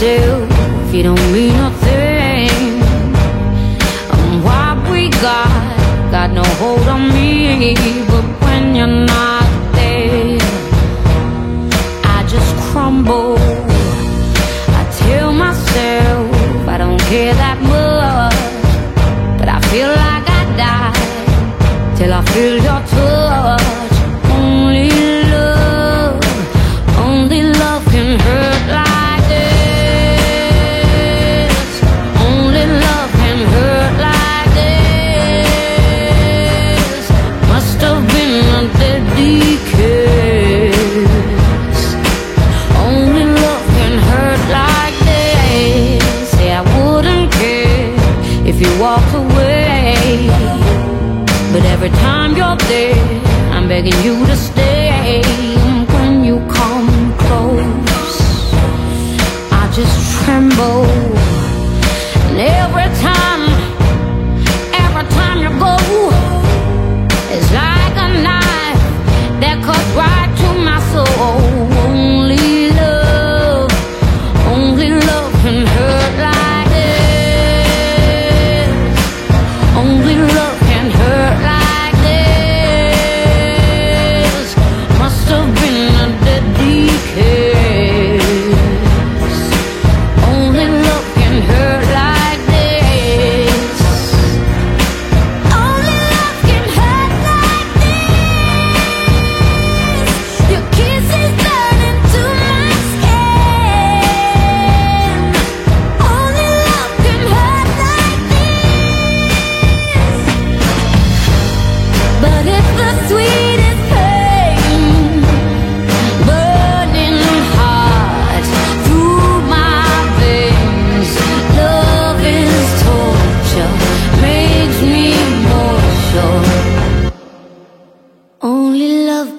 yourself, you don't mean a thing. And what we got, got no hold on me. But when you're not there, I just crumble. I tell myself I don't care that much, but I feel like I die till I feel your touch. If you walk away. But every time you're there, I'm begging you to stay. When you come close, I just tremble.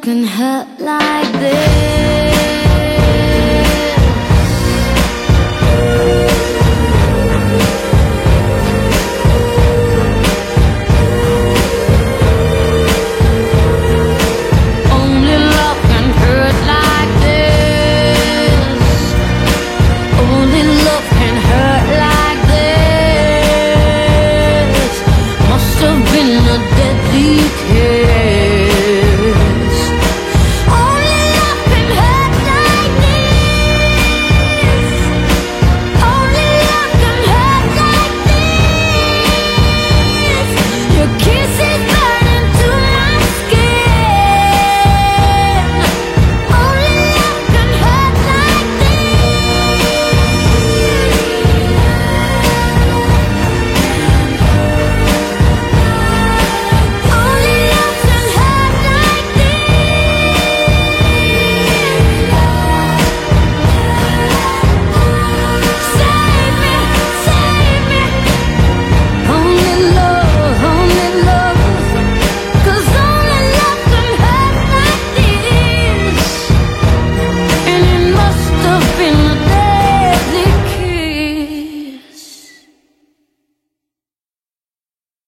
can hurt like this.